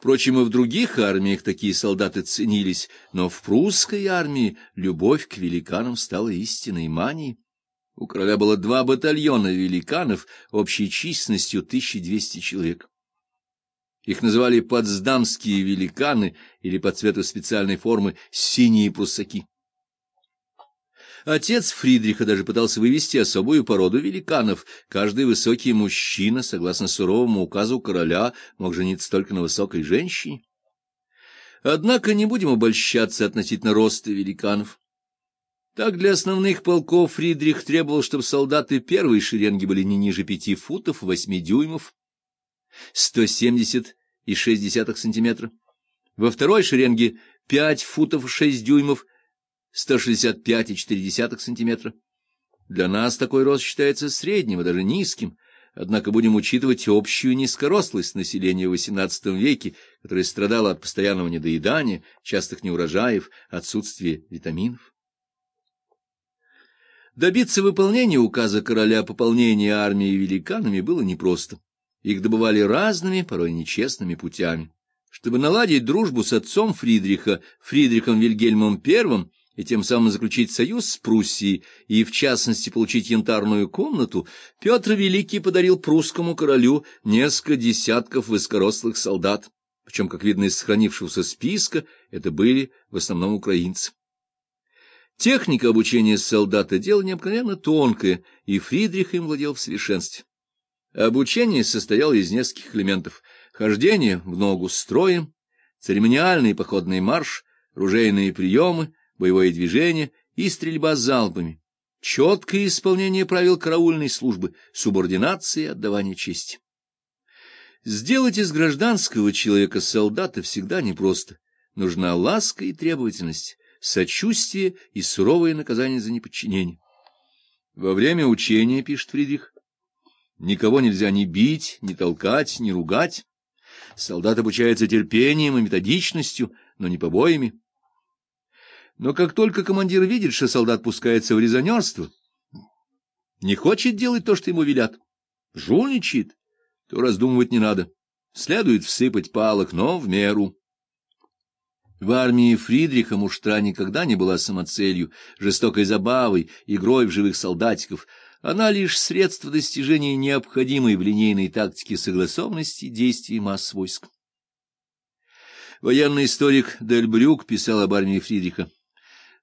Впрочем, и в других армиях такие солдаты ценились, но в прусской армии любовь к великанам стала истинной манией. У короля было два батальона великанов общей численностью 1200 человек. Их называли «подсдамские великаны» или по цвету специальной формы «синие прусаки». Отец Фридриха даже пытался вывести особую породу великанов. Каждый высокий мужчина, согласно суровому указу короля, мог жениться только на высокой женщине. Однако не будем обольщаться относительно роста великанов. Так для основных полков Фридрих требовал, чтобы солдаты первой шеренги были не ниже пяти футов восьми дюймов, 170 и 170 сантиметра. Во второй шеренге 5 футов 6 дюймов, 165,4 сантиметра. Для нас такой рост считается средним и даже низким, однако будем учитывать общую низкорослость населения в XVIII веке, которое страдало от постоянного недоедания, частых неурожаев, отсутствия витаминов. Добиться выполнения указа короля о пополнении армии великанами было непросто. Их добывали разными, порой нечестными путями. Чтобы наладить дружбу с отцом Фридриха, Фридрихом Вильгельмом I, и тем самым заключить союз с Пруссией и, в частности, получить янтарную комнату, Петр Великий подарил прусскому королю несколько десятков высокорослых солдат, причем, как видно из сохранившегося списка, это были в основном украинцы. Техника обучения солдата — дело необыкновенно тонкое, и Фридрих им владел в совершенстве. Обучение состояло из нескольких элементов — хождение в ногу строем, церемониальный походный марш, ружейные приемы, боевое движение и стрельба залпами, четкое исполнение правил караульной службы, субординация и отдавание чести. Сделать из гражданского человека солдата всегда непросто. Нужна ласка и требовательность, сочувствие и суровое наказание за неподчинение. Во время учения, пишет Фридрих, никого нельзя ни бить, ни толкать, ни ругать. Солдат обучается терпением и методичностью, но не побоями. Но как только командир видит, что солдат пускается в резонерство, не хочет делать то, что ему велят, жульничает, то раздумывать не надо. Следует всыпать палок, но в меру. В армии Фридриха муштра никогда не была самоцелью, жестокой забавой, игрой в живых солдатиков. Она лишь средство достижения необходимой в линейной тактике согласованности действий масс войск. Военный историк Дель Брюк писал об армии Фридриха.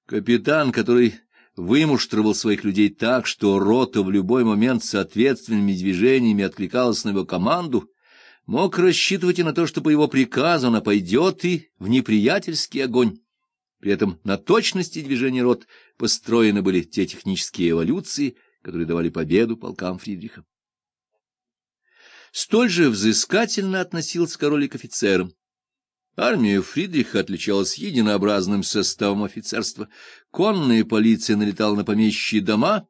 Капитан, который вымуштровал своих людей так, что рота в любой момент соответственными движениями откликалась на его команду, мог рассчитывать и на то, что по его приказу она пойдет и в неприятельский огонь. При этом на точности движения рот построены были те технические эволюции, которые давали победу полкам Фридриха. Столь же взыскательно относился король к офицерам. Армия Фридриха отличалась единообразным составом офицерства. Конная полиция налетала на помещичьи дома,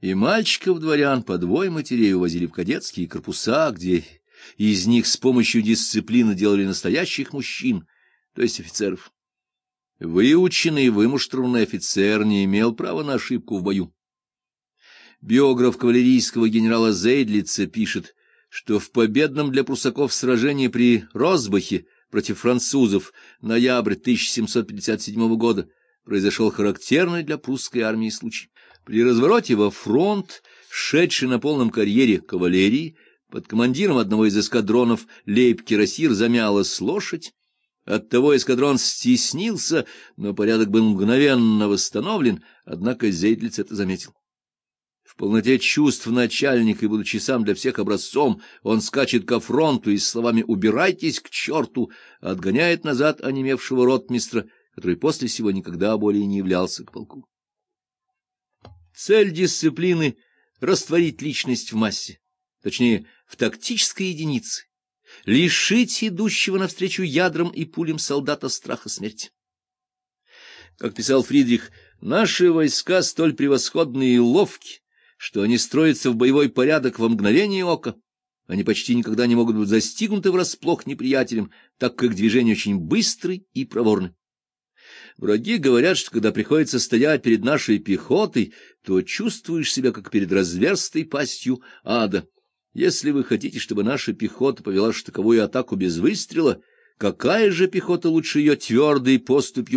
и мальчиков-дворян по двое матерей увозили в кадетские корпуса, где из них с помощью дисциплины делали настоящих мужчин, то есть офицеров. Выученный и вымуштрованный офицер не имел права на ошибку в бою. Биограф кавалерийского генерала Зейдлица пишет, что в победном для прусаков сражении при Розбахе против французов ноябрь 1757 года произошел характерный для прусской армии случай. При развороте во фронт, шедший на полном карьере кавалерии, под командиром одного из эскадронов лейб-кирасир замялась лошадь, Оттого эскадрон стеснился, но порядок был мгновенно восстановлен, однако Зейдлиц это заметил. В полноте чувств начальника и будучи сам для всех образцом, он скачет ко фронту и с словами «убирайтесь к черту» отгоняет назад онемевшего ротмистра, который после сего никогда более не являлся к полку. Цель дисциплины — растворить личность в массе, точнее, в тактической единице, лишить идущего навстречу ядрам и пулям солдата страха смерти. Как писал Фридрих, наши войска столь превосходные и ловки, что они строятся в боевой порядок во мгновение ока. Они почти никогда не могут быть застигнуты врасплох неприятелем, так как движение очень быстрый и проворный. Враги говорят, что когда приходится стоять перед нашей пехотой, то чувствуешь себя как перед разверстой пастью ада. Если вы хотите, чтобы наша пехота повела штыковую атаку без выстрела, какая же пехота лучше ее твердой поступью